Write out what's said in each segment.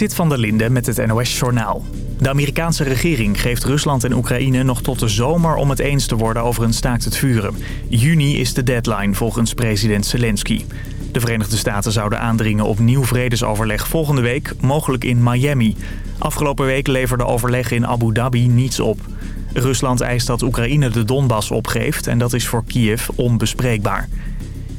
Zit van der Linde met het NOS-journaal. De Amerikaanse regering geeft Rusland en Oekraïne nog tot de zomer om het eens te worden over een staakt het vuren. Juni is de deadline volgens president Zelensky. De Verenigde Staten zouden aandringen op nieuw vredesoverleg volgende week, mogelijk in Miami. Afgelopen week leverde overleg in Abu Dhabi niets op. Rusland eist dat Oekraïne de Donbass opgeeft en dat is voor Kiev onbespreekbaar.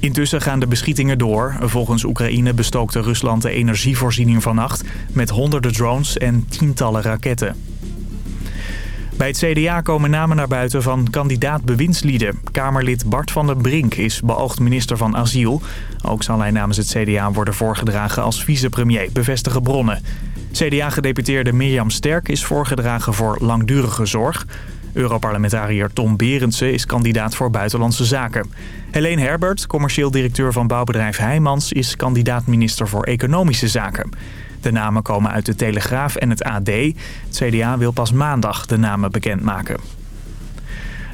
Intussen gaan de beschietingen door. Volgens Oekraïne bestookte Rusland de energievoorziening vannacht... met honderden drones en tientallen raketten. Bij het CDA komen namen naar buiten van kandidaat bewindslieden. Kamerlid Bart van den Brink is beoogd minister van Asiel. Ook zal hij namens het CDA worden voorgedragen als vicepremier, bevestigen bronnen. CDA-gedeputeerde Mirjam Sterk is voorgedragen voor langdurige zorg. Europarlementariër Tom Berendsen is kandidaat voor Buitenlandse Zaken. Helene Herbert, commercieel directeur van bouwbedrijf Heijmans... is kandidaat minister voor Economische Zaken. De namen komen uit de Telegraaf en het AD. CDA wil pas maandag de namen bekendmaken.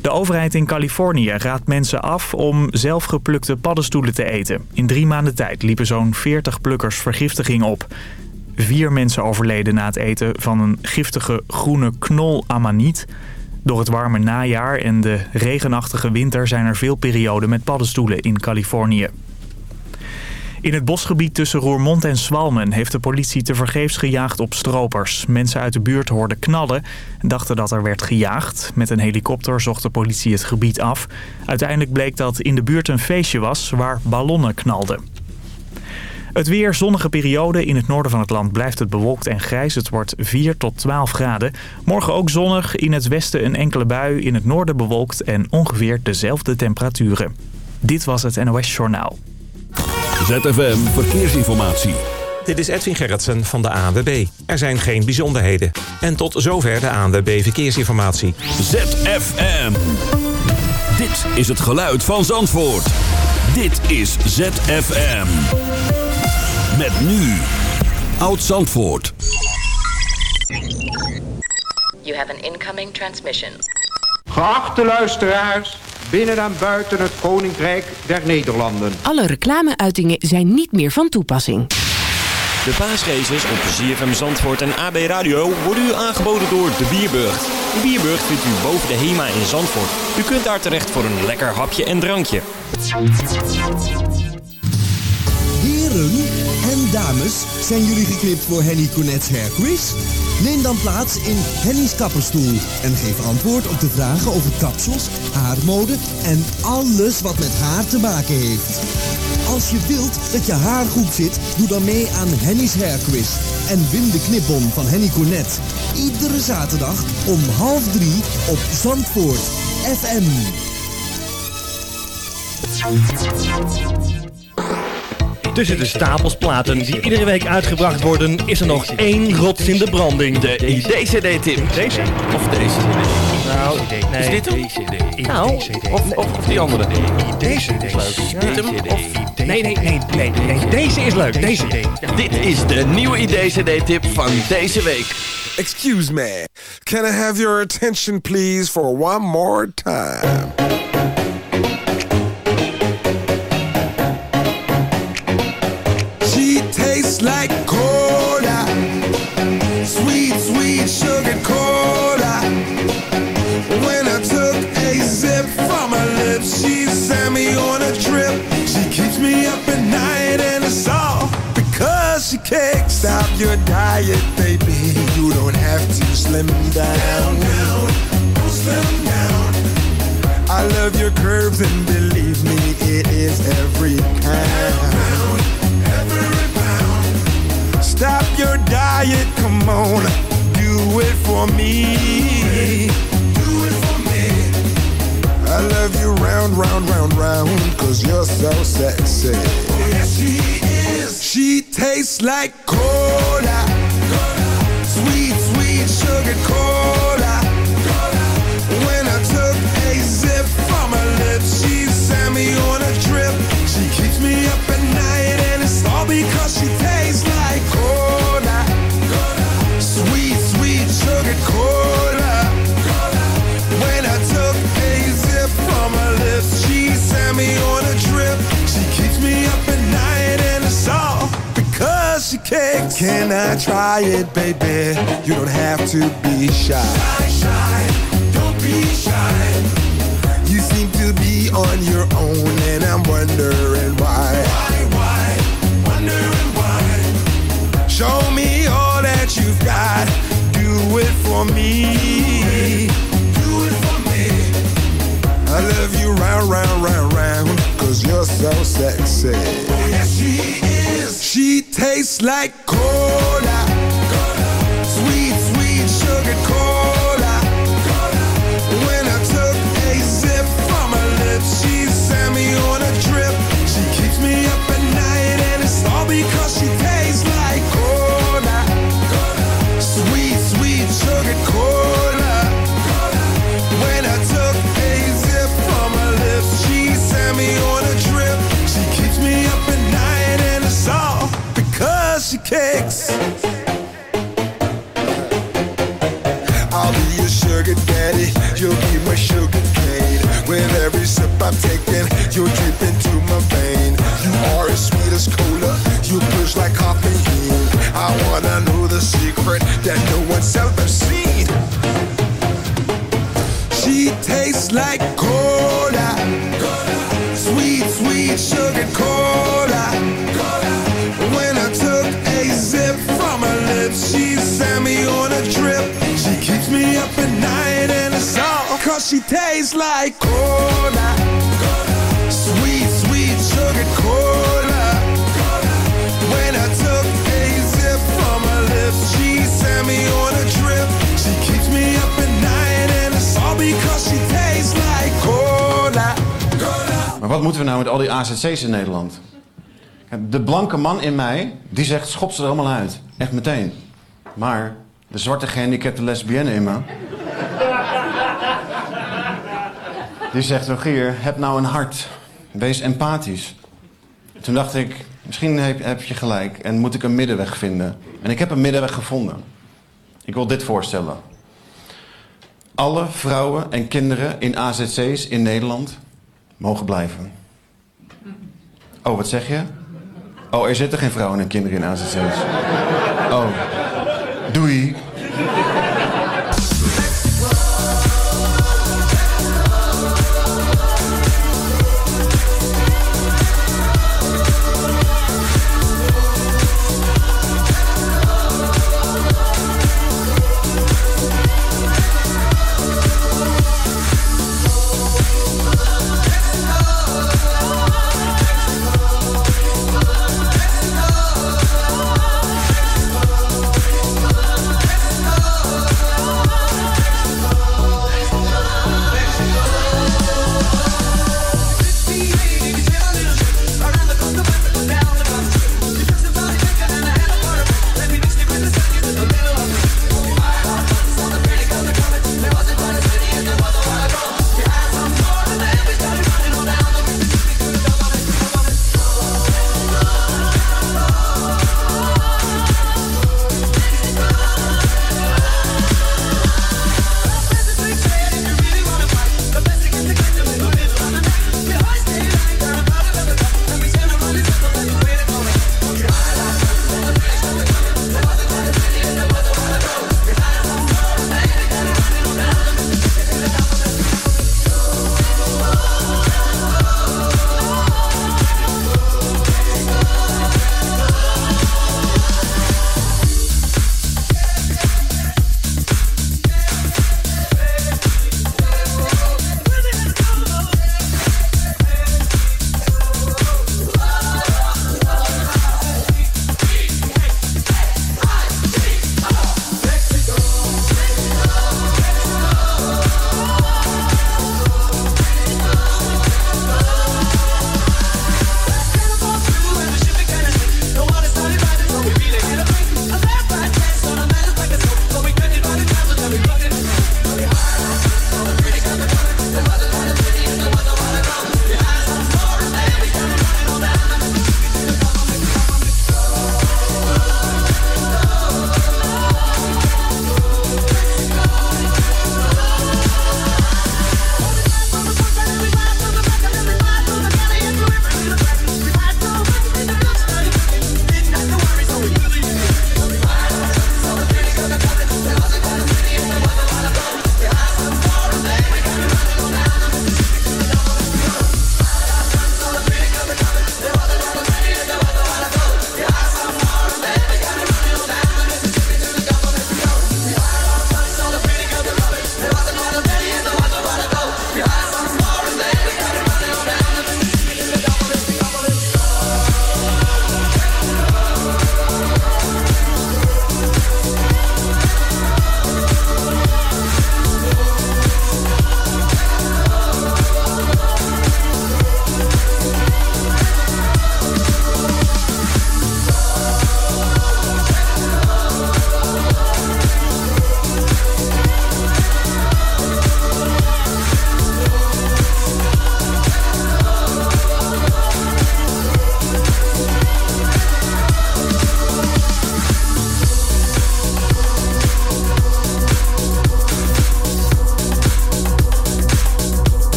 De overheid in Californië raadt mensen af om zelfgeplukte paddenstoelen te eten. In drie maanden tijd liepen zo'n 40 plukkers vergiftiging op. Vier mensen overleden na het eten van een giftige groene knol amaniet... Door het warme najaar en de regenachtige winter zijn er veel perioden met paddenstoelen in Californië. In het bosgebied tussen Roermond en Swalmen heeft de politie tevergeefs gejaagd op stropers. Mensen uit de buurt hoorden knallen en dachten dat er werd gejaagd. Met een helikopter zocht de politie het gebied af. Uiteindelijk bleek dat in de buurt een feestje was waar ballonnen knalden. Het weer, zonnige periode. In het noorden van het land blijft het bewolkt en grijs. Het wordt 4 tot 12 graden. Morgen ook zonnig. In het westen een enkele bui. In het noorden bewolkt en ongeveer dezelfde temperaturen. Dit was het NOS Journaal. ZFM Verkeersinformatie. Dit is Edwin Gerritsen van de ANWB. Er zijn geen bijzonderheden. En tot zover de ANWB Verkeersinformatie. ZFM. Dit is het geluid van Zandvoort. Dit is ZFM. Met nu. Oud Zandvoort. You have an incoming transmission. Geachte luisteraars, binnen en buiten het Koninkrijk der Nederlanden. Alle reclameuitingen zijn niet meer van toepassing. De paasraces op ZFM Zandvoort en AB Radio worden u aangeboden door De Bierburgt. De Bierburgt vindt u boven de HEMA in Zandvoort. U kunt daar terecht voor een lekker hapje en drankje. Heren en dames, zijn jullie geknipt voor Henny Connets Hair Quiz? Neem dan plaats in Henny's kapperstoel en geef antwoord op de vragen over kapsels, haarmode en alles wat met haar te maken heeft. Als je wilt dat je haar goed zit, doe dan mee aan Henny's Hair Quiz en win de knipbon van Henny Cornet. Iedere zaterdag om half drie op Zandvoort FM. Tussen de stapels platen die iedere week uitgebracht worden, is er nog één rots in de branding. De ID-CD-tip. Deze? Of deze? Nou, nee, is dit hem? deze, Nou, of, of, of die andere? Deze is leuk. Is dit hem? Nee, nee, nee, nee, nee, deze is leuk. Deze. dit is de nieuwe ID-CD-tip van deze week. Excuse me. Can I have your attention, please, for one more time? Like. Sweet, sweet sugar cola. When I took a sip from her lips, she sent me on a trip. She keeps me up at night, and it's all because she your diet, baby. You don't have to slim down. Slim down. I love your curves, and believe me, it is every pound. Diet, come on, do it for me. Do it for me. I love you round, round, round, round, cause you're so sexy. Oh, Yes, she is. She tastes like cola. Can't. Can I try it, baby. You don't have to be shy. Shy, shy, don't be shy. You seem to be on your own, and I'm wondering why. Why, why, wondering why. Show me all that you've got. Do it for me. Do it for me. I love you round, round, round, round. Cause you're so sexy. Oh, yes, she is. She tastes like cola. The that no one's ever seen. She tastes like cola. Sweet, sweet sugar cola. When I took a sip from her lips, she sent me on a trip. She keeps me up at night and it's all cause she tastes like cola. Maar wat moeten we nou met al die AZC's in Nederland? De blanke man in mij, die zegt schop ze er allemaal uit. Echt meteen. Maar de zwarte gehandicapte lesbienne in me... Die zegt, Rogier, heb nou een hart. Wees empathisch. Toen dacht ik, misschien heb, heb je gelijk en moet ik een middenweg vinden. En ik heb een middenweg gevonden. Ik wil dit voorstellen. Alle vrouwen en kinderen in AZC's in Nederland mogen blijven. Oh, wat zeg je? Oh, er zitten geen vrouwen en kinderen in AZC's. Oh, doei.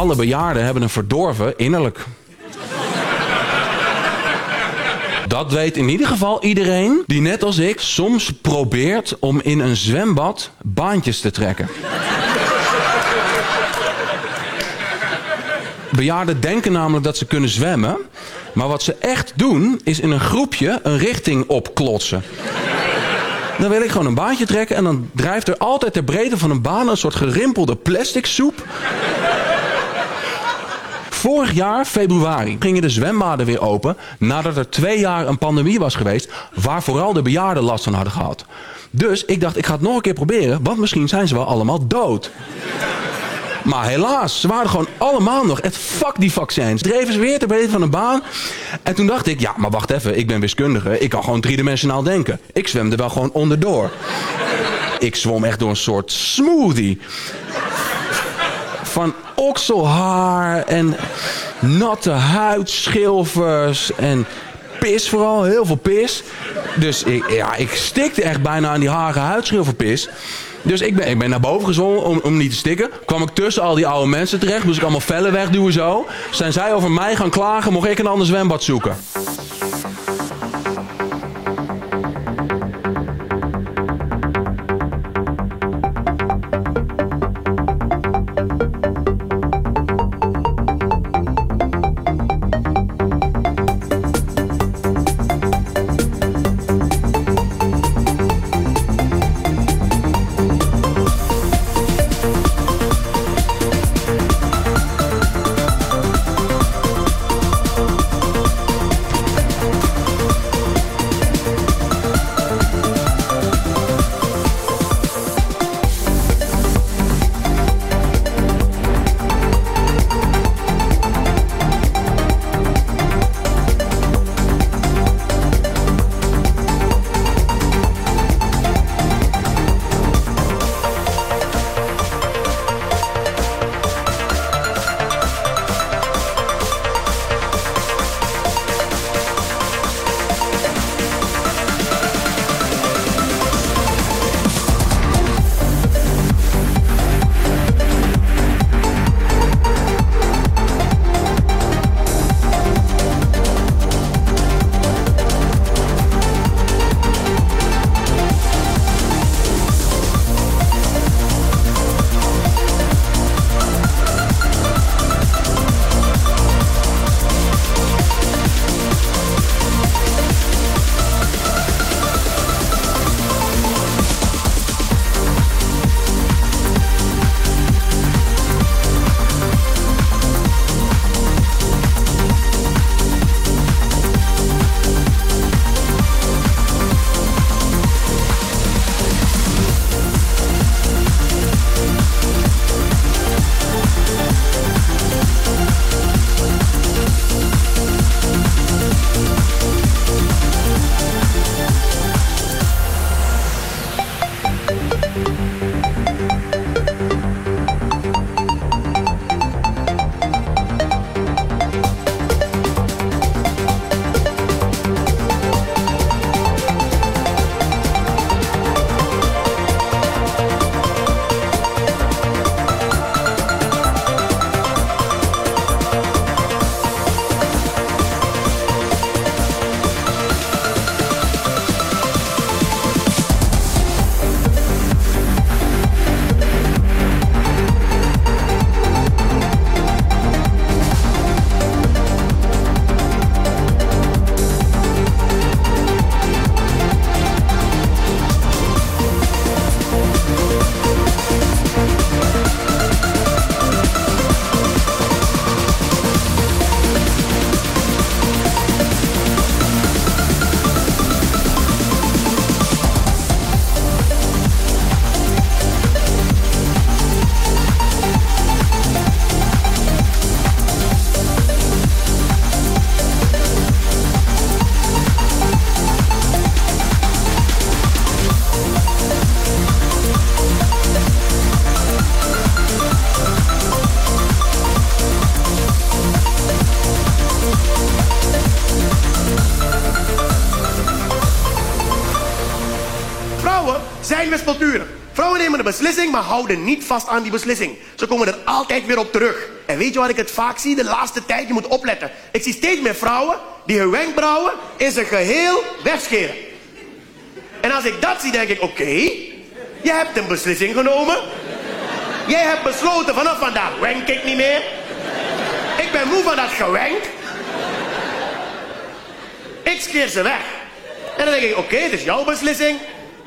Alle bejaarden hebben een verdorven innerlijk. Dat weet in ieder geval iedereen die net als ik soms probeert om in een zwembad baantjes te trekken. Bejaarden denken namelijk dat ze kunnen zwemmen. Maar wat ze echt doen, is in een groepje een richting opklotsen. Dan wil ik gewoon een baantje trekken en dan drijft er altijd ter breedte van een baan een soort gerimpelde plastic soep. Vorig jaar, februari, gingen de zwembaden weer open nadat er twee jaar een pandemie was geweest waar vooral de bejaarden last van hadden gehad. Dus ik dacht, ik ga het nog een keer proberen, want misschien zijn ze wel allemaal dood. Maar helaas, ze waren gewoon allemaal nog. Het fuck die vaccins. Dreven ze weer ter breedte van een baan. En toen dacht ik, ja, maar wacht even. Ik ben wiskundige. Ik kan gewoon driedimensionaal denken. Ik zwemde wel gewoon onderdoor. Ik zwom echt door een soort smoothie. Van okselhaar en natte huidschilfers en pis vooral. Heel veel pis. Dus ik, ja, ik stikte echt bijna aan die hage huidschilferpis. Dus ik ben, ik ben naar boven gezongen om, om niet te stikken. Kwam ik tussen al die oude mensen terecht. Moest ik allemaal vellen wegduwen zo. Zijn zij over mij gaan klagen, mocht ik een ander zwembad zoeken. Beslissing, maar houden niet vast aan die beslissing. Ze komen er altijd weer op terug. En weet je wat ik het vaak zie de laatste tijd? Je moet opletten. Ik zie steeds meer vrouwen die hun wenkbrauwen in zijn geheel wegscheren. En als ik dat zie, denk ik, oké, je hebt een beslissing genomen. Jij hebt besloten, vanaf vandaag wenk ik niet meer. Ik ben moe van dat gewenk. Ik scheer ze weg. En dan denk ik, oké, het is jouw beslissing.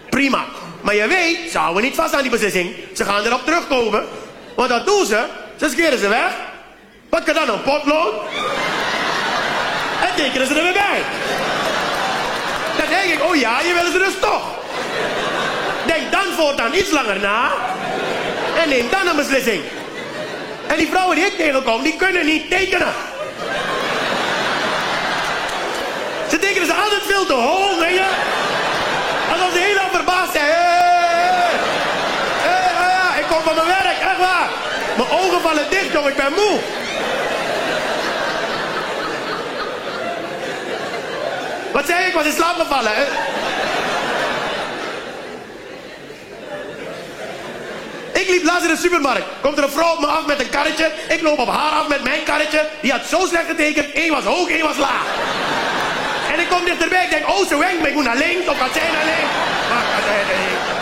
Prima. Maar je weet, ze houden niet vast aan die beslissing. Ze gaan erop terugkomen. Want dat doen ze. Ze scheren ze weg. Wat kan dan een potlood? En tekenen ze er weer bij. Dan denk ik, oh ja, je willen ze dus toch. Denk dan voortaan iets langer na. En neem dan een beslissing. En die vrouwen die ik tegenkom, die kunnen niet tekenen. Ze tekenen ze altijd veel te hoog, weet je. Alsof ze heel erg verbaasd zijn. Hey, hey, hey, ja, ik kom van mijn werk, echt waar. Mijn ogen vallen dicht, jongen, ik ben moe. Wat zei ik? Ik was in slaap gevallen. Ik liep laatst in de supermarkt. Komt er een vrouw op me af met een karretje. Ik loop op haar af met mijn karretje. Die had zo slecht getekend. Eén was hoog, één was laag. En ik kom dichterbij. Ik denk, oh, ze wenkt me. Ik moet naar links of gaat zij naar links? Maar, nee, nee.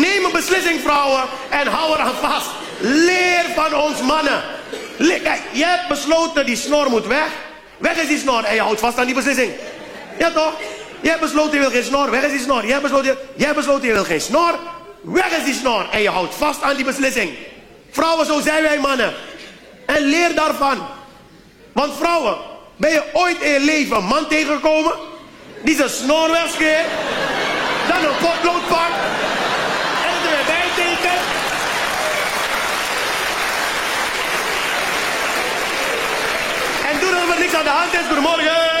Neem een beslissing, vrouwen, en hou eraan vast. Leer van ons mannen. Kijk, je hebt besloten die snor moet weg. Weg is die snor en je houdt vast aan die beslissing. Ja toch? Je hebt besloten je wil geen snor, weg is die snor. Je hebt besloten, je hebt besloten je wil geen snor, weg is die snor. En je houdt vast aan die beslissing. Vrouwen, zo zijn wij mannen. En leer daarvan. Want vrouwen, ben je ooit in je leven een man tegengekomen die zijn snor wegscheert, dan een potlood pakt en het er weer bij tekent? En doe dat er niks aan de hand is. Goedemorgen.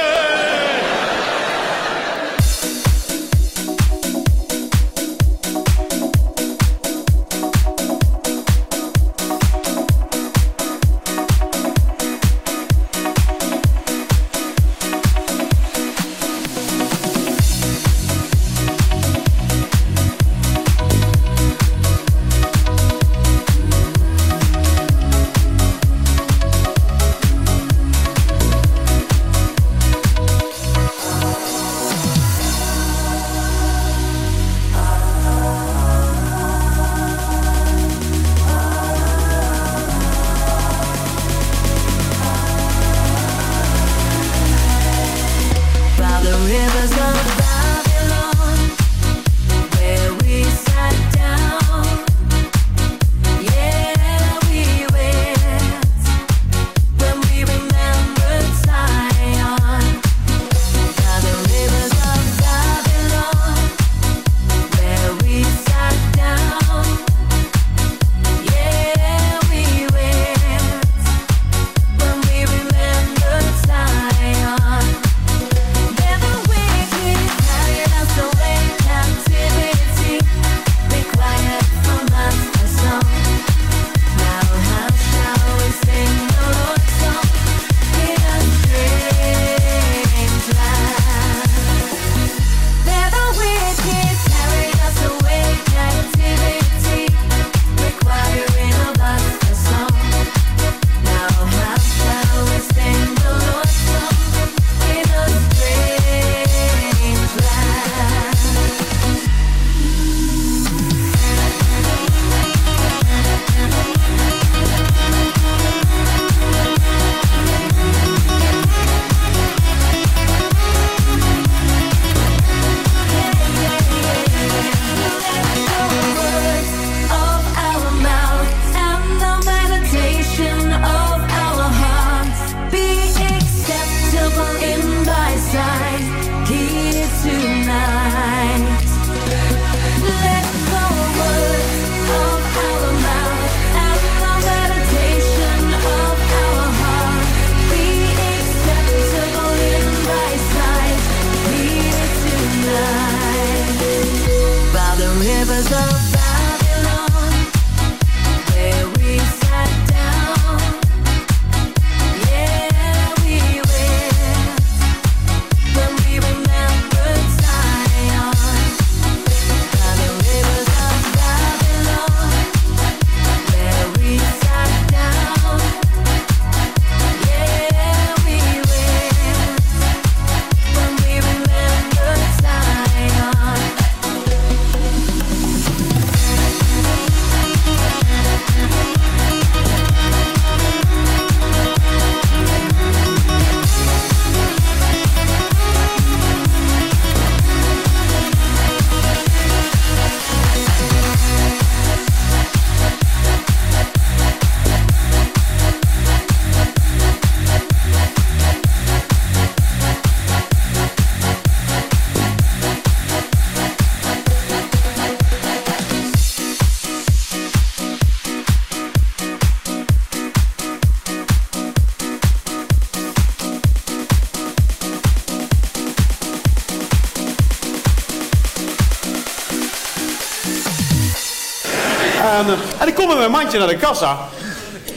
En, en ik kom met mijn mandje naar de kassa.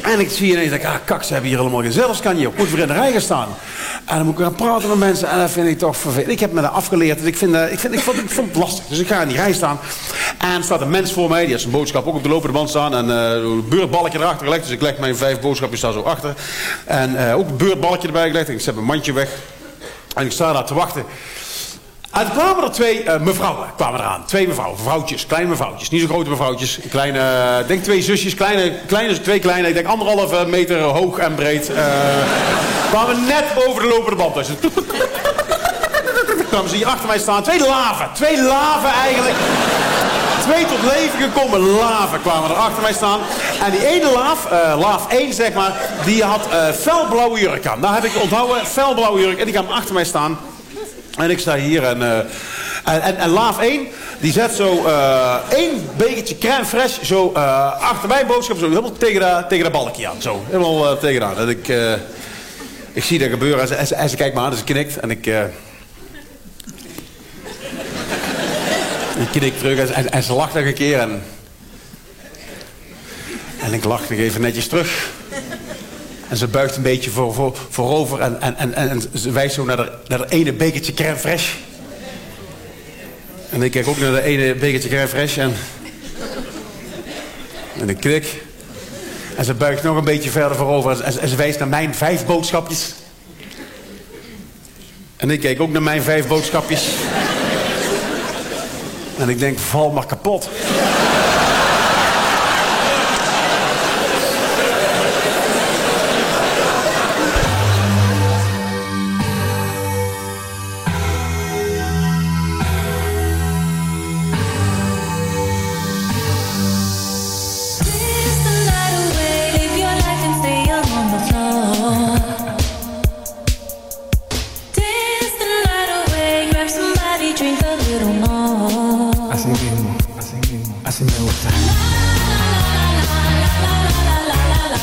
En ik zie ineens, ik, ah kak, ze hebben hier helemaal geen zelfscan. Je moet weer in de rij gaan staan. En dan moet ik gaan praten met mensen. En dat vind ik toch vervelend. Ik heb me dat afgeleerd. Ik, vind, ik, vind, ik, vond, vond het lastig. Dus ik ga in die rij staan. En staat een mens voor mij. Die heeft zijn boodschap ook op de lopende band staan. En eh, een beurtbalkje erachter gelegd. Dus ik leg mijn vijf boodschapjes daar zo achter. En eh, ook een beurtbalkje erbij gelegd. Ik zet mijn mandje weg. En ik sta daar te wachten. En toen kwamen er twee eh, mevrouwen kwamen eraan. Twee mevrouwen, mevrouwtjes, kleine mevrouwtjes. Niet zo grote mevrouwtjes. Kleine, eh, ik denk twee zusjes, kleine, kleine, twee kleine, ik denk anderhalve meter hoog en breed. eh, kwamen net over de lopende band. Dus kwamen ze hier achter mij staan. Twee laven, twee laven eigenlijk. Twee tot leven gekomen laven kwamen er achter mij staan. En die ene laaf, eh, laaf 1 zeg maar, die had eh felblauwe jurk aan. Daar heb ik onthouden, felblauwe jurk. En die kwam achter mij staan. En ik sta hier en, eh, en, en, Laaf 1, die zet zo eh, één bekertje crème fraîche zo eh, achter mijn boodschap, zo helemaal tegen de, tegen balkje aan. Zo, helemaal tegenaan. En ik, ik zie dat gebeuren en ze, ze, kijkt me aan, dus ze knikt en ik... ik knik terug en, en ze lacht nog een keer en... En ik lach nog even netjes terug. En ze buigt een beetje voor, voor, voorover en, en, en, en ze wijst zo naar de, naar de ene bekertje crème fraîche. En ik kijk ook naar de ene bekertje crème fraîche en... En ik knik. En ze buigt nog een beetje verder voorover en, en ze wijst naar mijn vijf boodschapjes. En ik kijk ook naar mijn vijf boodschapjes. En ik denk, val maar kapot. drink a little more. Así mismo, así mismo, así me gusta. La, la, la,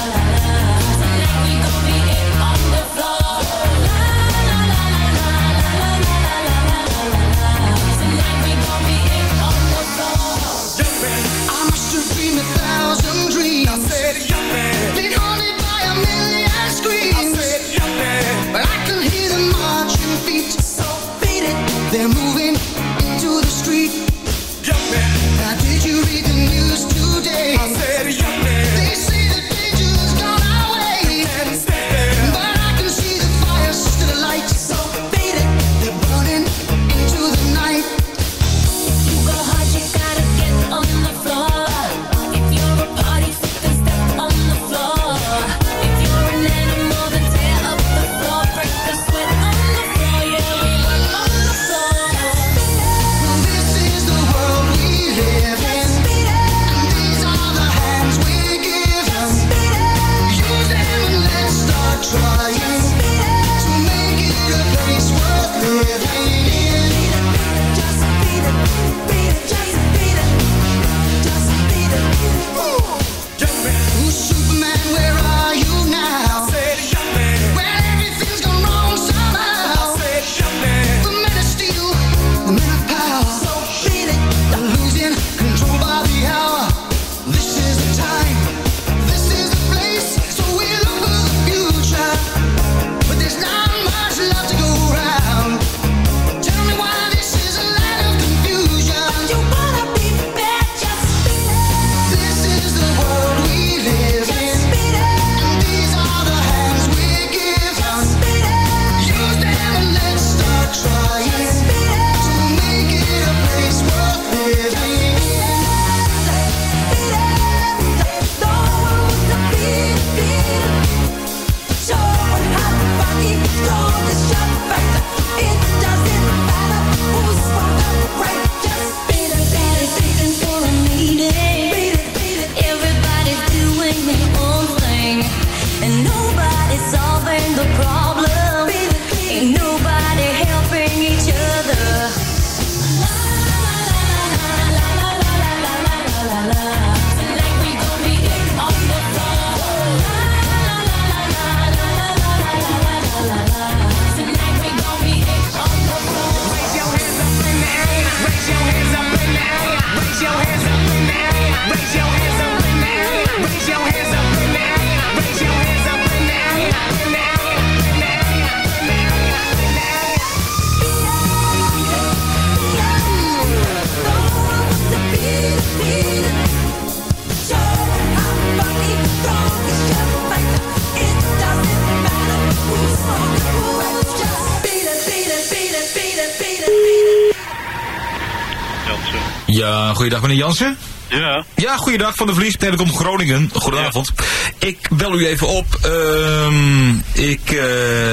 goeiedag meneer Jansen. Ja. Ja, goeiedag van de Vlies Telecom Groningen. Goedenavond. Ik bel u even op. Ehm, ik eh,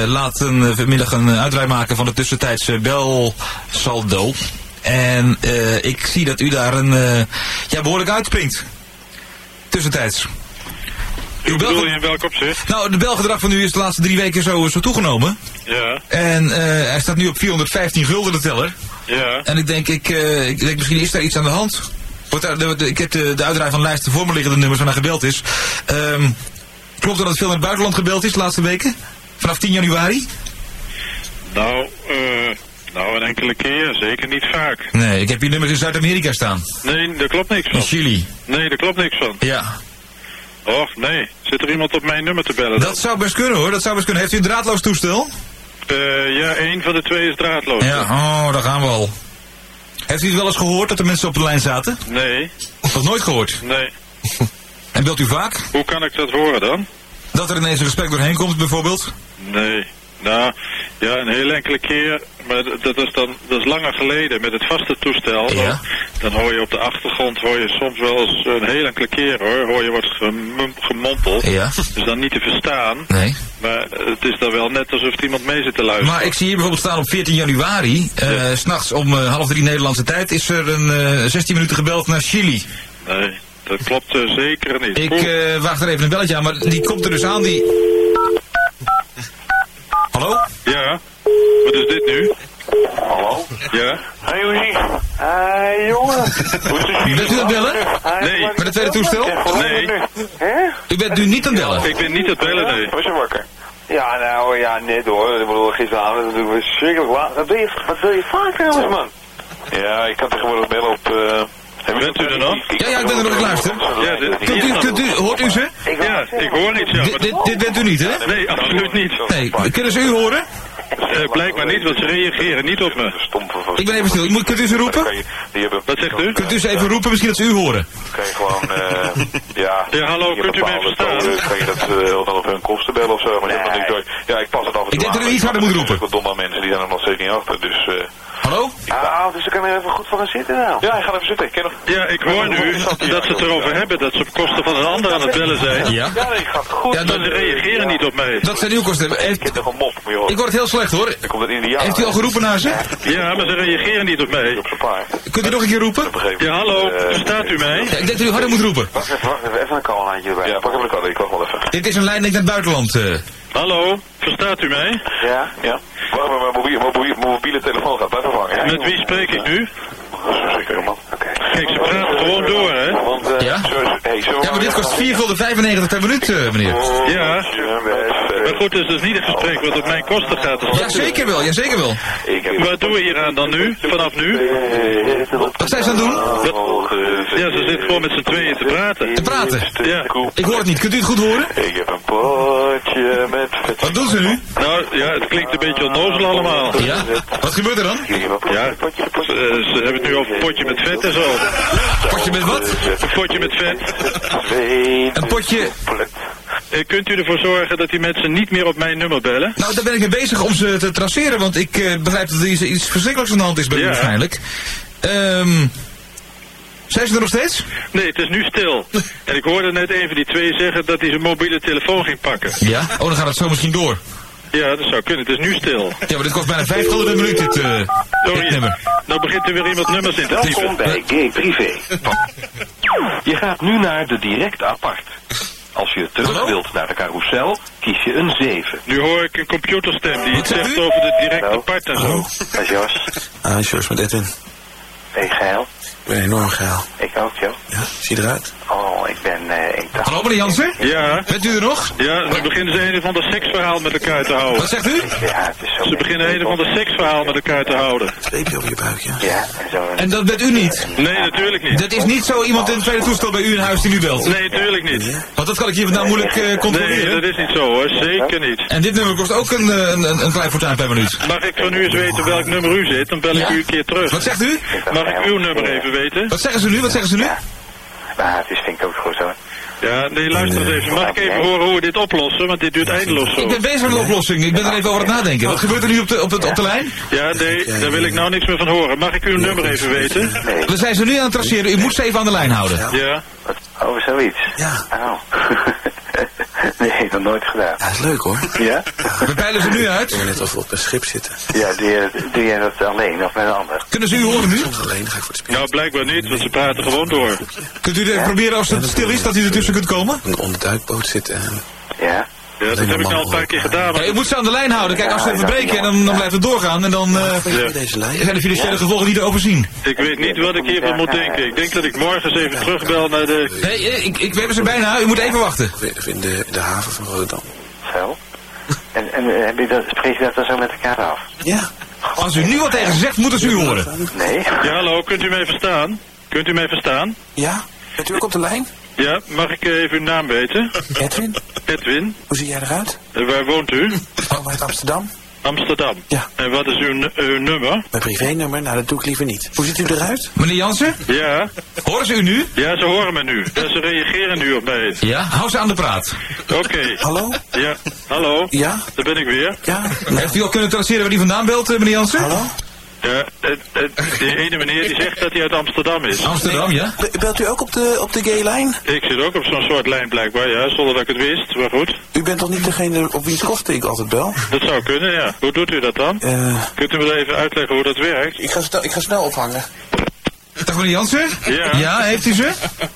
laat een, vanmiddag een uitdraai maken van de tussentijdse belsaldo. En eh, ik zie dat u daar een, eh, ja, behoorlijk uitspringt. Tussentijds. Hoe bedoel je in welk opzicht? Nou, de belgedrag van u is de laatste drie weken zo, zo toegenomen. Ja. En eh, hij staat nu op 415 gulden de teller. Ja. En ik denk, ik, eh, ik denk misschien is daar iets aan de hand. Wordt daar, ik heb de, de uitdraai van lijsten voor me liggen, de nummers waar naar gebeld is. Ehm, klopt dat het veel naar het buitenland gebeld is de laatste weken? Vanaf 10 januari? Nou, eh, nou een enkele keer, zeker niet vaak. Nee, ik heb hier nummers in Zuid-Amerika staan. Nee, daar klopt niks In van. Chili. Nee, daar klopt niks van. Ja. Och, nee. Zit er iemand op mijn nummer te bellen? dan? Dat zou best kunnen hoor, dat zou best kunnen. Heeft u een draadloos toestel? Eh, ja, één van de twee is draadloos. Ja, oh, daar gaan we al. Heeft u het wel eens gehoord dat er mensen op de lijn zaten? Nee, Nog nooit gehoord. nee. En belt u vaak? Hoe kan ik dat horen dan? Dat er ineens een gesprek doorheen komt bijvoorbeeld? Nee. Nou, ja, een hele enkele keer, maar dat- is dan dat is langer geleden met het vaste toestel. Dan, Ja. dan hoor je op de achtergrond, hoor je soms wel eens een hele enkele keer hoor, hoor je wat gemompeld. Ja. Is dan niet te verstaan, Nee. maar het is dan wel net alsof er iemand mee zit te luisteren. Maar ik zie hier bijvoorbeeld staan op 14 januari, eh, s s'nachts om eh, half drie Nederlandse tijd, is er een eh, 16 minuten gebeld naar Chili. Nee, dat klopt eh, zeker niet. Ik eh, wacht er even een belletje aan, maar die komt er dus aan, die... Hallo? Ja, wat is dit nu? Hallo? Ja? Hey, hoe is Hey, jongen. Bent u aan het bellen? Nee. Met het tweede toestel? Nee. Hè? U bent nu niet aan het bellen? Ik ben niet aan het bellen, nee. Was je wakker? Ja, nou, ja, net hoor. Ik bedoel, gisteravond natuurlijk verschrikkelijk laat. Wat doe je, wat doe je vaak trouwens, man? Ja, ik kan tegenwoordig bellen op... eh Bent u er nog? Ja, ja, ik ben er nog, ik luister. Ja, dit- Kunt u, kunt u, hoort u ze? Ja, ik hoor iets, ja. Dit, dit, dit bent u niet, hè? Nee, absoluut niet. Nee, kunnen ze u horen? Eh, blijkbaar niet, want ze reageren niet op me. Ik ben even stil. Moet- Kunt u ze roepen? Wat zegt u? Kunt u ze even roepen, misschien dat ze u horen? kan je gewoon, eh ja... Ja, hallo, kunt u mij verstaan? Kan je dat eh, dan op hun kosten bellen of zo? Maar je hebt nog niks door. Ja, ik pas het af en toe Ik denk dat u iets harder moet roepen. Wat domme mensen die zijn er nog steeds niet achter, dus... eh Hallo? Ah, dus ik kan er even goed voor gaan zitten nou. Ja, ik ga even zitten. Ik ken nog... Ja, ik hoor nu dat ze het erover hebben dat ze op kosten van een ander aan het bellen zijn. Ja? Ja, nee, gaat goed. Ja, ze reageren niet op mij. Dat zijn uw kosten. Ik heb nog een mop, horen. ik word het heel slecht, hoor. Dan komt het Indiaan. Heeft u al geroepen naar ze? Ja, maar ze reageren niet op mij. Op zijn paard. Kunt u nog een keer roepen? Ja, hallo, verstaat u mij? Ja, ik denk dat u harder moet roepen. Wacht even, wacht even. Even een kalmlaantje erbij. Ja, pak even een kalm. Ik wacht wel even. Dit is een lijn naar het buitenland. eh. Hallo, verstaat u mij? Ja, ja. Wacht even, mijn mobiele, mijn mobiele, telefoon gaat blijven vangen. Met wie spreek ik nu? Dat is verschrikkelijk, man. Oké. Kijk, ze praten gewoon door, hè? Want, eh, Ja? Ja, maar dit kost 4 gulden 95 per minuut, eh, meneer. Ja, maar goed, het is dus niet een gesprek wat op mijn kosten gaat. Dus Ja, zeker wel. Ja, zeker wel. Ik heb... Wat doen we hier aan dan nu? Vanaf nu? Wat zijn ze aan het doen? Ja, ze zitten gewoon met z'n tweeën te praten. Te praten. Ja. Ik hoor het niet. Kunt u het goed horen? Ik heb een potje met vet. Wat doen ze nu? Nou, ja, het klinkt een beetje onnozel allemaal. Ja? Wat gebeurt er dan? Ja, ze, eh, ze hebben het nu over een potje met vet en zo. Potje met wat? Een potje met vet. Een potje... Eh, kunt u ervoor zorgen dat die mensen niet meer op mijn nummer bellen? Nou, daar ben ik mee bezig om ze te traceren, want ik eh, begrijp dat er iets, iets verschrikkelijks aan de hand is bij u Ja. waarschijnlijk. Ehm... zijn ze er nog steeds? Nee, het is nu stil. En ik hoorde net een van die twee zeggen dat hij zijn mobiele telefoon ging pakken. Ja? Oh, dan gaat het zo misschien door. Ja, dat zou kunnen. Het is nu stil. Ja, maar dit kost bijna 5 gulden per minuut, dit, eh, dit ja. nummer. Nou begint er weer iemand nummers in te. Welkom bij Gay Privé. Je gaat nu naar de direct apart. Als je terug Hallo? wilt naar de carousel, kies je een 7. Nu hoor ik een computerstem die iets zegt over de direct apart en zo. Dat is Jos. Ah, George met Edwin. Ben je geil? Ik ben enorm geil. Ik ook, joh. Ja, zie je eruit? Oh, ik ben eh 1,80. Hallo, meneer Jansen? Ja, Bent u er nog? ja, dan beginnen ze een of ander seksverhaal met elkaar te houden. Wat zegt u? Ja, het is zo. Ze beginnen een of ander seksverhaal met elkaar te houden. Streepje over je buik, ja. Ja, en zo. En dat bent u niet? Nee, natuurlijk niet. Dat is niet zo iemand in het tweede toestel bij u in huis die nu belt? Nee, natuurlijk niet. Want dat kan ik hier vandaan moeilijk eh, Nee, controleren. dat is niet zo hoor. Zeker niet. En dit nummer kost ook een, eh, een, een, een klein fortuin per minuut. Mag ik van u eens weten welk nummer u zit? Dan bel ik Ja? u een keer terug. Wat zegt u? Mag ik uw nummer even weten? Wat zeggen ze nu? Wat zeggen ze nu? Nou, het is vind ik ook goed hoor. Ja, nee, luister eens even. Mag ik even horen hoe we dit oplossen? Want dit duurt eindeloos zo. Ik ben bezig met een oplossing. Ik ben er even over aan het nadenken. Wat gebeurt er nu op de, op de, op de lijn? Ja, nee, daar wil ik nou niks meer van horen. Mag ik uw nummer even weten? We zijn ze nu aan het traceren. U moet ze even aan de lijn houden. Ja. Oh, zoiets? Ja. Oh. nee, nog nooit gedaan. Ja, is leuk hoor. Ja? We peilen ze nu uit. Ik weet net of we op een schip zitten. Ja, doe jij, doe jij dat alleen of met een ander? Kunnen ze u horen nu? Alleen ga ik voor de Nou, blijkbaar niet, want ze praten gewoon door. Kunt u even proberen als het stil is dat u ertussen kunt komen? Een onderduikboot zitten en... Ja? Ja, dat heb ik al een paar keer gedaan. Maar... Ja, u moet ze aan de lijn houden. Kijk, als ze even breken, dan, dan blijft het doorgaan. En dan eh, zijn de financiële gevolgen niet te overzien. Ik weet niet wat ik hiervan moet denken. Ik denk dat ik morgen eens even terugbel naar de... Nee, eh, ik, ik, we hebben ze bijna. U moet even wachten. In de, de haven van Rotterdam. Zo? En, en eh, heb je dat, spreek je dat dan zo met elkaar af? Ja. Als u nu wat tegen ze zegt, moeten ze u horen. Nee? Ja, hallo, kunt u mij verstaan? Kunt u mij verstaan? Ja? Bent u ook op de lijn? Ja, mag ik eh, even uw naam weten? Edwin? Edwin. Hoe zie jij eruit? En waar woont u? Oh, uit Amsterdam. Amsterdam. Ja. En wat is uw, nu- uw nummer? Mijn privénummer? Nou, dat doe ik liever niet. Hoe ziet u eruit? Meneer Jansen? Ja. Horen ze u nu? Ja, ze horen me nu. En ze reageren nu op mij. Ja, hou ze aan de praat. Oké. Hallo? Ja. Hallo? Ja? Daar ben ik weer. Ja? Heeft u al kunnen traceren waar die vandaan belt, eh, meneer Jansen? Hallo? Ja, het, het, die ene meneer die zegt dat hij uit Amsterdam is. Amsterdam, ja? Be- Belt u ook op de, op de gay-lijn? Ik zit ook op zo'n soort lijn blijkbaar, ja, zonder dat ik het wist. Maar goed, U bent toch niet degene op wiens kosten ik altijd bel? dat zou kunnen, ja. Hoe doet u dat dan? Eh, Kunt u me even uitleggen hoe dat werkt? ik, ga snel, ik ga snel ophangen. Dag meneer Jansen? Ja. Ja, heeft u ze?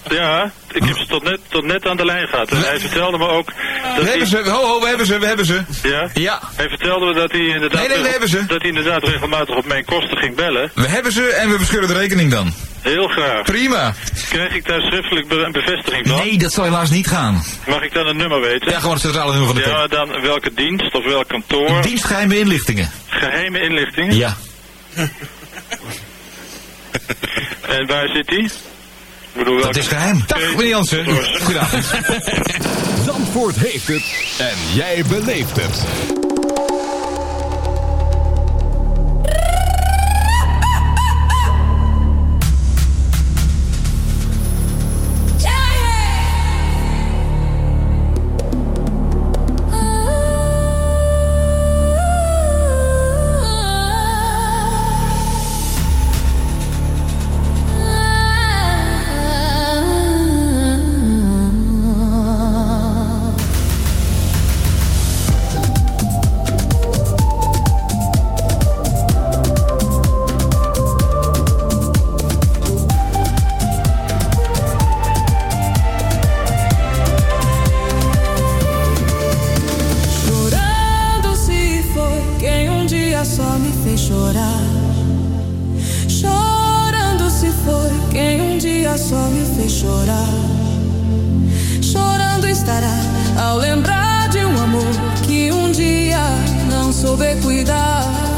Ja, ik heb ze tot net, tot net aan de lijn gehad. En hij vertelde me ook We dat hebben hij... ze, ho ho, we hebben ze, we hebben ze. Ja? Ja, Hij vertelde me dat hij inderdaad... Nee, nee, we hebben ze. Dat hij inderdaad regelmatig op mijn kosten ging bellen. we hebben ze en we bescheuren de rekening dan. Heel graag. Prima. Krijg ik daar schriftelijk be- een bevestiging van? Nee, dat zal helaas niet gaan. Mag ik dan een nummer weten? Ja, gewoon het centrale nummer van de Ja, maar dan welke dienst of welk kantoor? Dienstgeheime inlichtingen. Geheime inlichtingen? Ja. En waar zit die? Bedoel, Dat is geheim. Dag meneer Jansen. Goedenavond. Zandvoort heeft het en jij beleeft het. Dia só me fez chorar. Chorando se foi quem um dia só me fez chorar. Chorando estará ao lembrar de um amor que um dia não soube cuidar.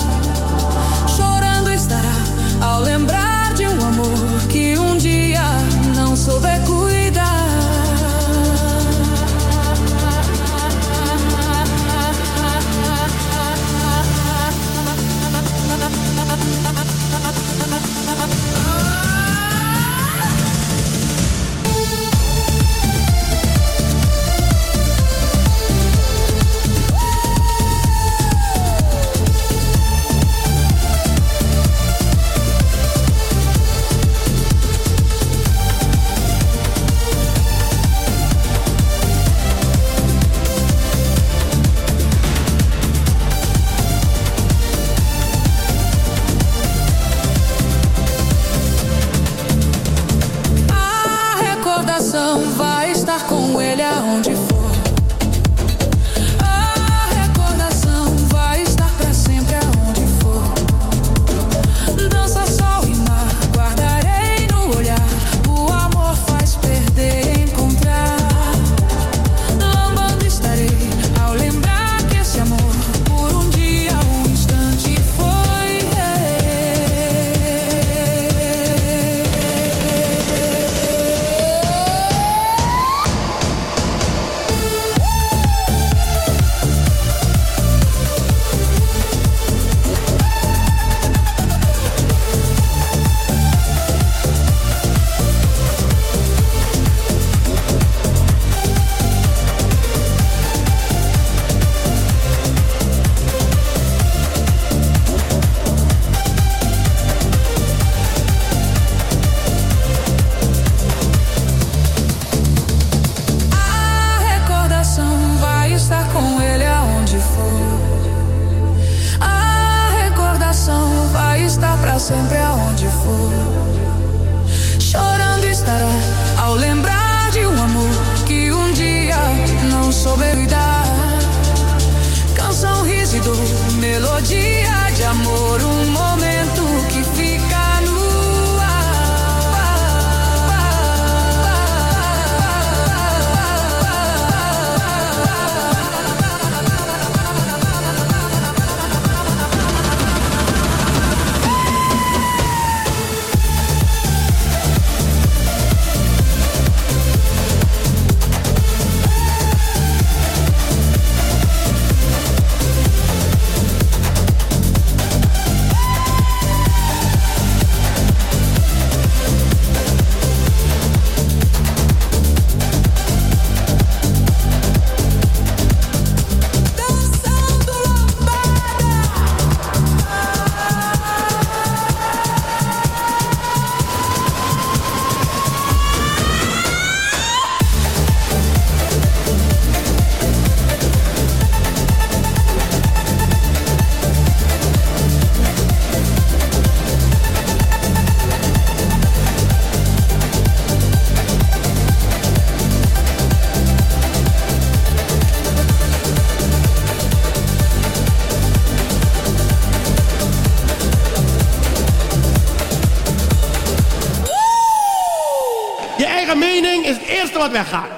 Mening is het eerste wat weggaat.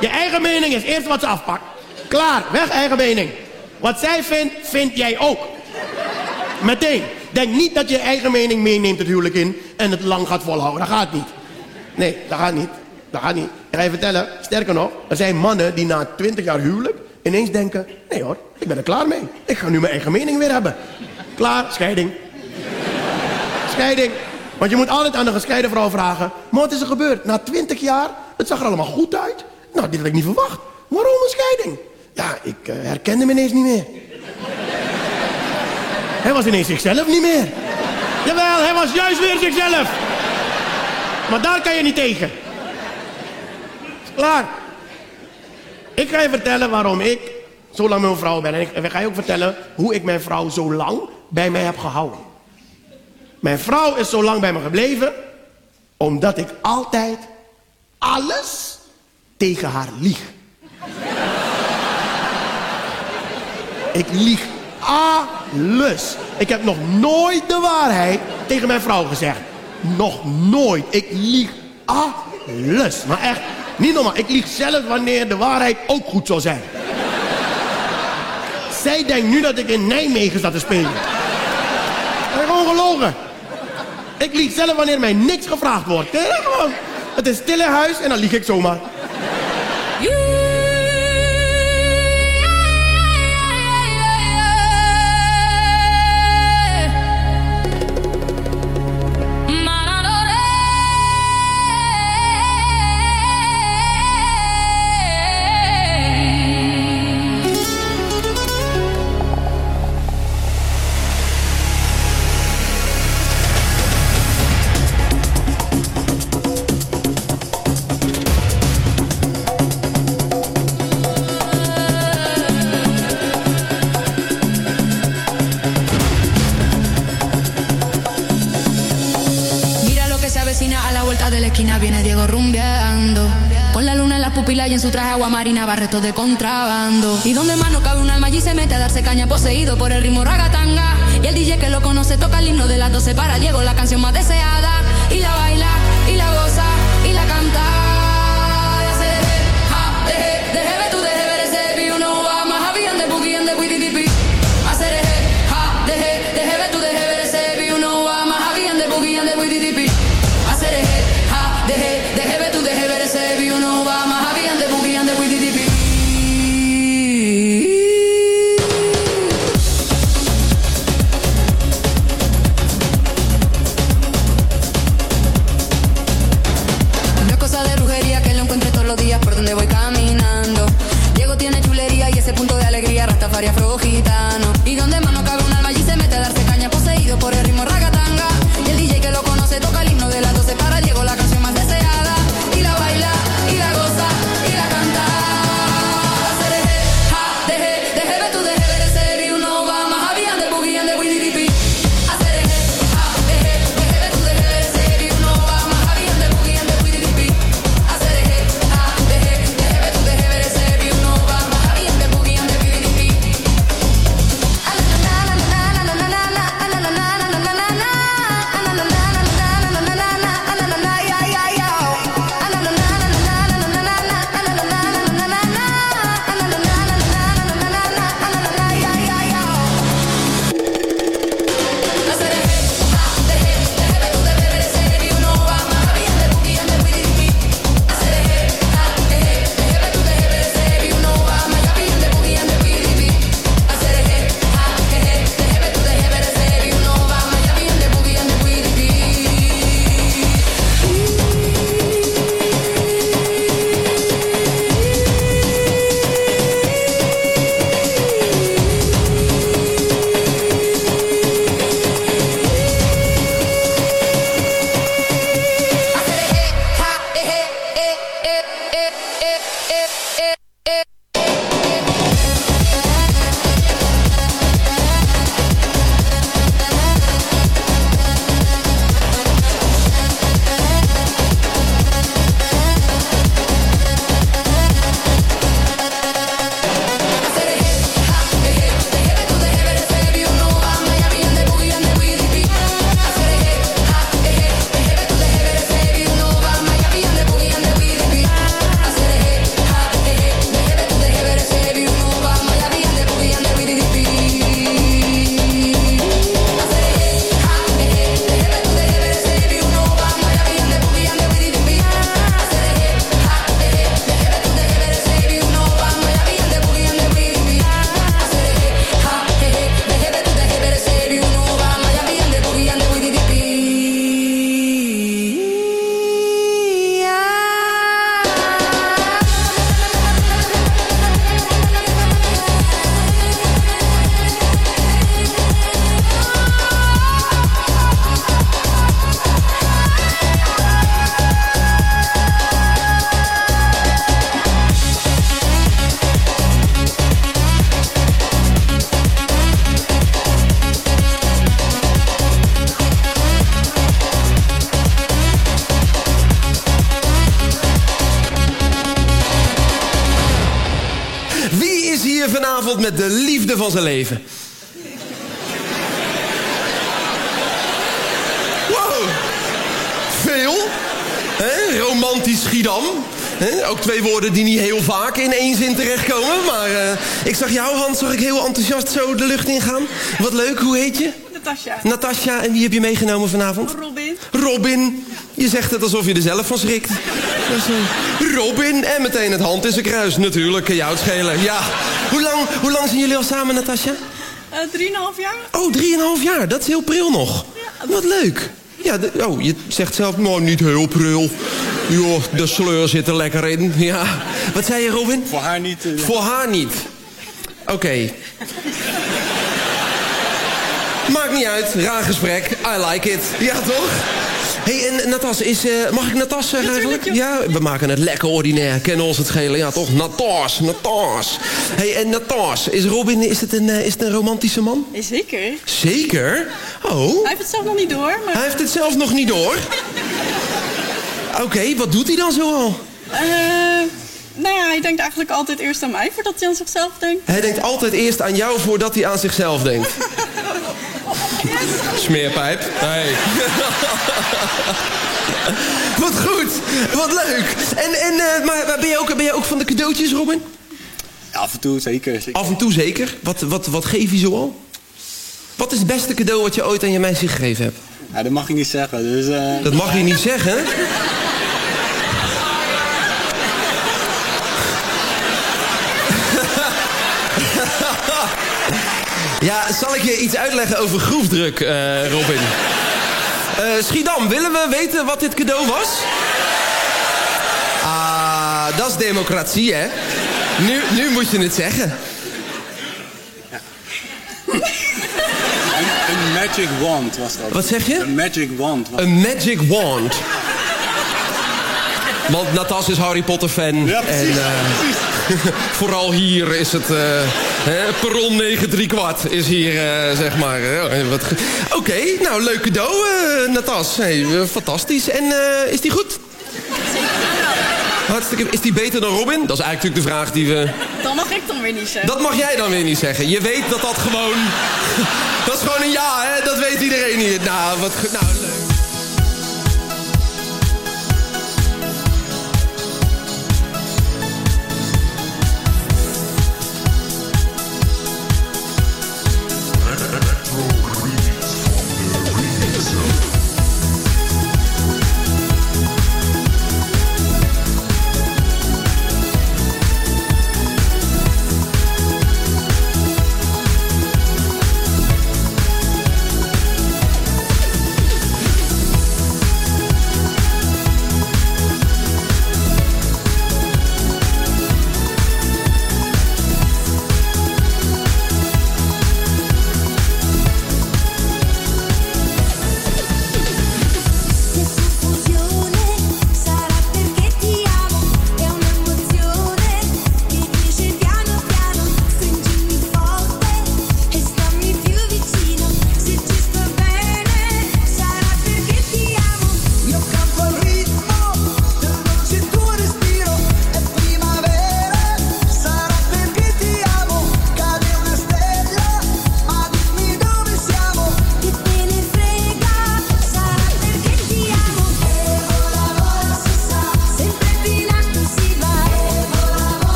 Je eigen mening is het eerste wat ze afpakt. Klaar, weg eigen mening. Wat zij vindt, vind jij ook. Meteen. Denk niet dat je eigen mening meeneemt het huwelijk in en het lang gaat volhouden. Dat gaat niet. Nee, dat gaat niet. Dat gaat niet. Ik ga je vertellen, sterker nog, er zijn mannen die na 20 jaar huwelijk ineens denken: nee hoor, ik ben er klaar mee. Ik ga nu mijn eigen mening weer hebben. Klaar, scheiding. Scheiding. Want je moet altijd aan een gescheiden vrouw vragen: maar wat is er gebeurd? Na 20 jaar, het zag er allemaal goed uit. Nou, dit had ik niet verwacht. Waarom een scheiding? Ja, ik eh, herkende hem ineens niet meer. Hij was ineens zichzelf niet meer. Jawel, hij was juist weer zichzelf. Maar daar kan je niet tegen. Klaar. Ik ga je vertellen waarom ik zo lang mijn vrouw ben. En ik, en ik ga je ook vertellen hoe ik mijn vrouw zo lang bij mij heb gehouden. Mijn vrouw is zo lang bij me gebleven omdat ik altijd alles tegen haar lieg. Ik lieg alles. Ik heb nog nooit de waarheid tegen mijn vrouw gezegd. Nog nooit. Ik lieg alles. Maar echt, niet normaal. Ik lieg zelf wanneer de waarheid ook goed zou zijn. Zij denkt nu dat ik in Nijmegen sta te spelen. Dat is gewoon gelogen. Ik lieg zelf wanneer mij niks gevraagd wordt. Het is stil in huis en dan lieg ik zomaar. Su traje agua marina, barreto de contrabando. Y donde más no cabe un alma allí se mete a darse caña, poseído por el ritmo ragatanga. Y el DJ que lo conoce toca el himno de las 12 para Diego, la canción más deseada. Liefde van zijn leven. Wow. Veel. Romantisch Schiedam. Ook twee woorden die niet heel vaak in één zin terechtkomen. Maar eh, ik zag jou, Hans, zag ik heel enthousiast zo de lucht ingaan. Wat leuk, hoe heet je? Natasja. Natasja, en wie heb je meegenomen vanavond? Robin. Robin. Je zegt het alsof je er zelf van schrikt. Is, Robin. En meteen het hand in zijn kruis. Natuurlijk, kan jou het schelen. Ja. Hoe lang, hoe lang zijn jullie al samen, Natasja? Eh, drieënhalf jaar. Oh, drieënhalf jaar. Dat is heel pril nog. Wat leuk. Ja, oh, je zegt zelf, nou, niet heel pril. Joh, de sleur zit er lekker in. Ja. Wat zei je, Robin? Voor haar niet. eh, Voor haar niet. Oké. Maakt niet uit. Raar gesprek. I like it. Ja, toch? Hey, en Natas, is, eh, mag ik Natas zeggen eigenlijk? Ja, we maken het lekker ordinair. Kennen ons het schelen. Ja, toch? Natas, Natas. hey, en Natas, is Robin is het, een, eh, is het een romantische man? Zeker. Zeker? Oh. Hij heeft het zelf nog niet door, maar... Hij heeft het zelf nog niet door. Oké, wat doet hij dan zoal? Eh, nou ja, hij denkt eigenlijk altijd eerst aan mij voordat hij aan zichzelf denkt. Hij denkt altijd eerst aan jou voordat hij aan zichzelf denkt. Smeerpijp. Hey. wat goed. Wat leuk. En, en, eh, maar maar ben je, ook, ben je ook van de cadeautjes, Robin? Af en toe, zeker. zeker. Af en toe zeker. Wat, wat, wat geef je zoal? Wat is het beste cadeau wat je ooit aan je meisje gegeven hebt? Ja, dat mag je niet zeggen. Dus, eh, Dat mag je niet zeggen. Ja, zal ik je iets uitleggen over groefdruk, eh, Robin? Eh, Schiedam, willen we weten wat dit cadeau was? Ah, dat is democratie, hè? Nu, nu moet je het zeggen. een, een magic wand was dat. Wat zeg je? Een magic wand. Een magic wand. Want Natas is Harry Potter fan. Ja, precies, En, eh, vooral hier is het... perron 9 3 kwart is hier, eh, zeg maar. ge- Oké, nou, leuk cadeau, eh Natas. Hey, eh, fantastisch. En is die goed? Hartstikke... Is die beter dan Robin? Dat is eigenlijk natuurlijk de vraag die we... Dan mag ik dan weer niet zeggen. Dat mag jij dan weer niet zeggen. Je weet dat dat gewoon... Dat is gewoon een ja, hè? Dat weet iedereen hier. Nou, wat... Nou, leuk.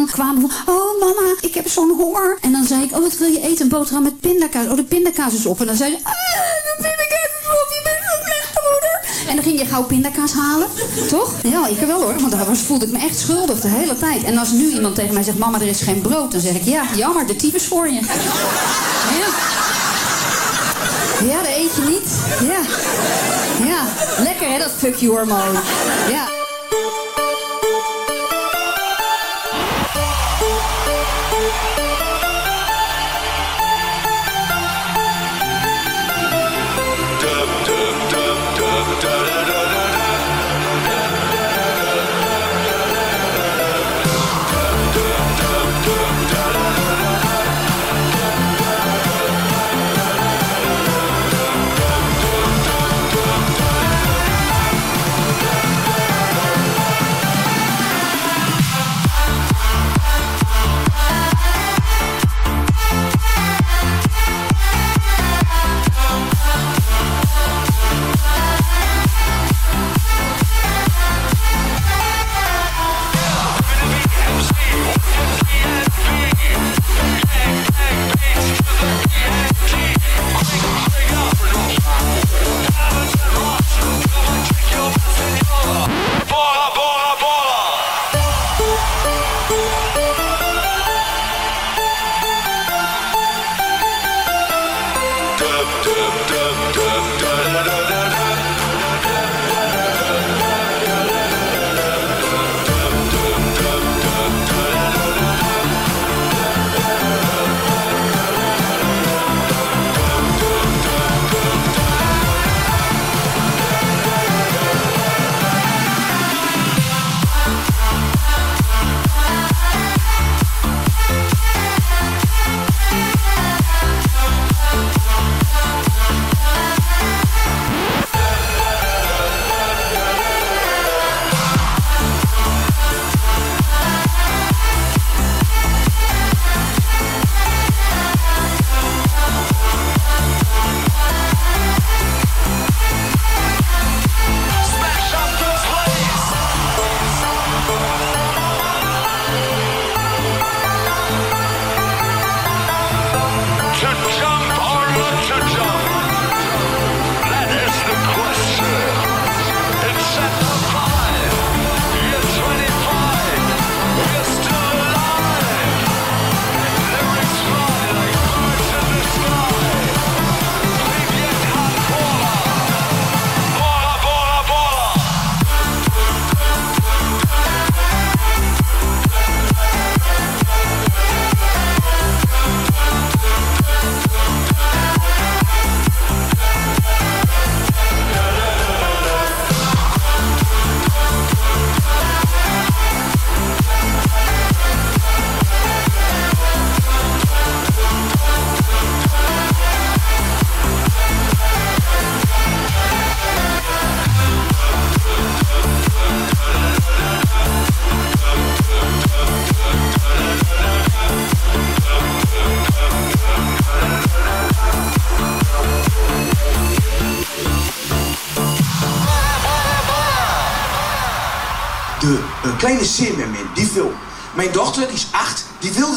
Dan kwamen van... Oh mama, ik heb zo'n honger. En dan zei ik, oh wat wil je eten? Een boterham met pindakaas. Oh, de pindakaas is op. En dan zei ze, ah, de pindakaas is op. Je bent zo slechte moeder. En dan ging je gauw pindakaas halen. Toch? Ja, ik wel hoor. Want daar voelde ik me echt schuldig de hele tijd. En als nu iemand tegen mij zegt, mama, er is geen brood. Dan zeg ik, ja, jammer, de tyfus voor je. Ja. Ja, dat eet je niet. Ja. Ja, lekker hè, dat fuck you hormoon. Ja. De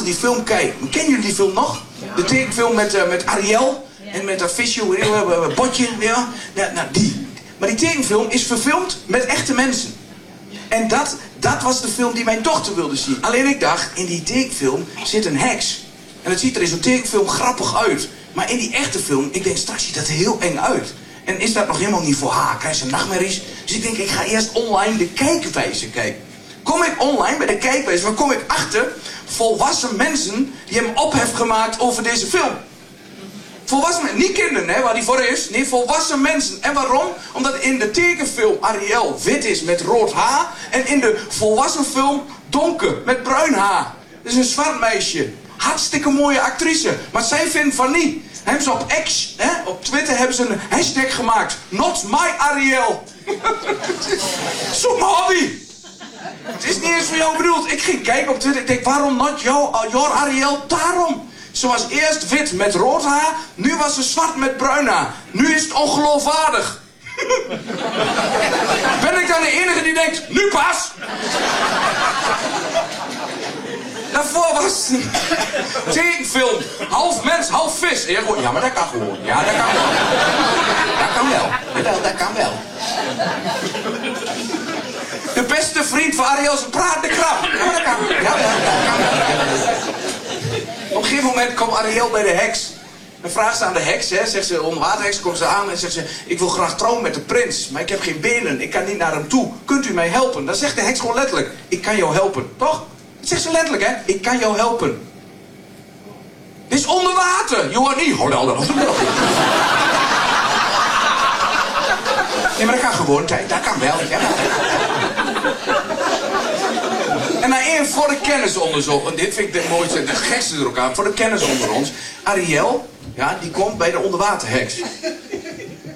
wilde die film kijken. Kennen jullie die film nog? De tekenfilm met, eh, met Ariel en met dat visje, heet het, eh, botje, ja. Nou, nou, die. Maar die tekenfilm is verfilmd met echte mensen. En dat, dat was de film die mijn dochter wilde zien. Alleen ik dacht, in die tekenfilm zit een heks. En het ziet er in zo'n tekenfilm grappig uit. Maar in die echte film, ik denk straks ziet dat heel eng uit. En is dat nog helemaal niet voor haar? Krijgt ze nachtmerries? Dus ik denk, ik ga eerst online de kijkwijze kijken. Kom ik online bij de kijkwijze, waar kom ik achter? Volwassen mensen die hem op hebben gemaakt over deze film. Volwassen mensen, niet kinderen hè, waar die voor is. Nee, volwassen mensen. En waarom? Omdat in de tekenfilm Ariel wit is met rood haar. En in de volwassen film donker met bruin haar. Is een zwart meisje. Hartstikke mooie actrice. Maar zij vindt van niet. Hebben ze op X, hè, op Twitter, hebben ze een hashtag gemaakt. Not my Ariel. Mijn hobby. Het is niet eens voor jou bedoeld. Ik ging kijken op Twitter. Ik denk, waarom not jou, your Ariel? Daarom. Ze was eerst wit met rood haar. Nu was ze zwart met bruin haar. Nu is het ongeloofwaardig. ben ik dan de enige die denkt, nu pas? was het tekenfilm. Half mens, half vis. Goed, ja, maar dat kan gewoon. Ja, dat kan wel. Dat kan wel. Jawel, dat kan wel. De beste vriend van Ariel is een pratende krab. Ja, dat kan. Ja, dat kan. Op een gegeven moment komt Ariel bij de heks. Dan vraagt ze aan de heks, hè, zegt ze, onderwaterheks, komt ze aan en zegt ze... Ik wil graag trouwen met de prins, maar ik heb geen benen, ik kan niet naar hem toe. Kunt u mij helpen? Dan zegt de heks gewoon letterlijk, ik kan jou helpen. Toch? Dat zegt ze letterlijk, hè? Ik kan jou helpen. Dit is onder water. Je hoort niet... Nee, maar dat kan gewoon. Dat dat kan wel. Ja. En na één voor de kennis onderzoek, en dit vind ik de mooiste, de gekste er ook aan, voor de kennis onder ons. Ariel, ja, die komt bij de onderwaterheks.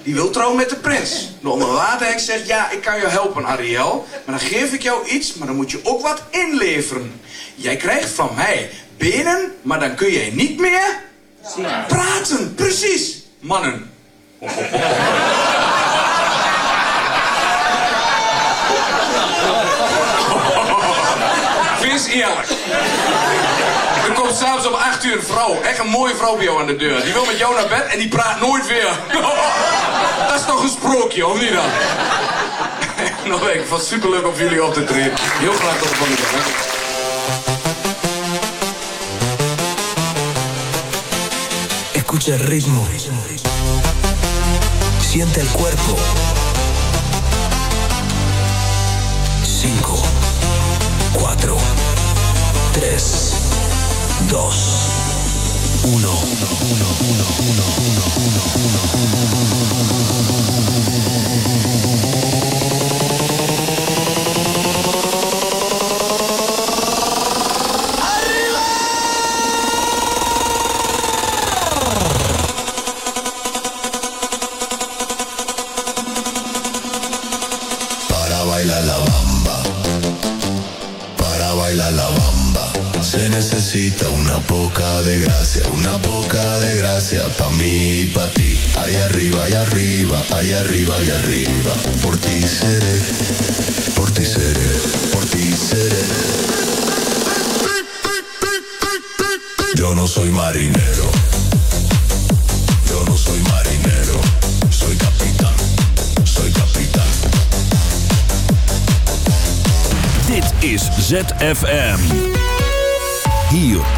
Die wil trouwen met de prins. De onderwaterheks zegt, ja, ik kan je helpen, Ariel. Maar dan geef ik jou iets, maar dan moet je ook wat inleveren. Jij krijgt van mij benen, maar dan kun jij niet meer... Praten, precies. Mannen. Wees eerlijk. Er komt s'avonds om 8 uur een vrouw. Echt een mooie vrouw bij jou aan de deur. Die wil met jou naar bed en die praat nooit weer. Dat is toch een sprookje, of niet dan? Nou, ik vond het superleuk om jullie op te treden. Heel graag tot de volgende keer. Escucha el ritmo. Siente el cuerpo. 5, 4, 3, 2, 1, 1, 1, 1, 1, 1, 1, poca de gracia pa' mí pa' ti. Ahí arriba, ahí arriba, ahí arriba, ahí arriba. Por ti seré, por ti seré, por ti seré. Yo no soy marinero. Yo no soy marinero. Soy capitán, soy capitán. Dit ZFM.